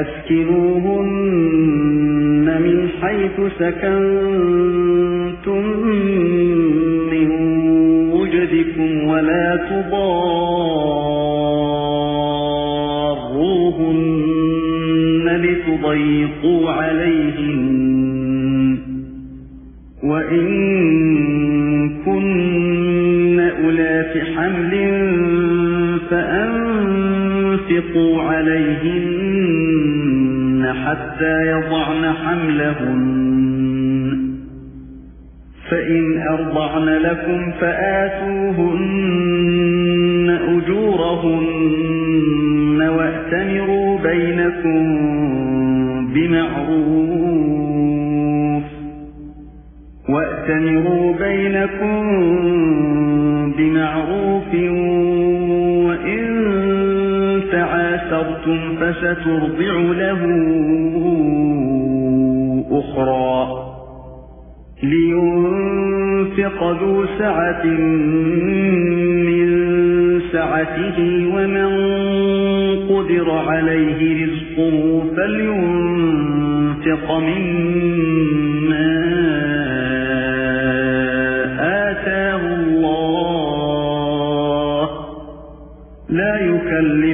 أسكنوهن من حيث سكنتم من وجدكم ولا تضاروهن لتضيقوا عليهن وإن كن أولات حمل فأنفقوا عليهن حتى يضعن حملهن. فإن أرضعن لكم فآتوهن أجورهن وأتمروا بينكم بمعروف. وأتمروا بينكم بمعروف تعاسرتم فسترضع له أخرى لينفق ذو سعة من سعته ومن قدر عليه رزقه فلينفق مما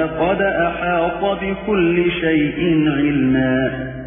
وأن الله قد أحاط بكل شيء علما.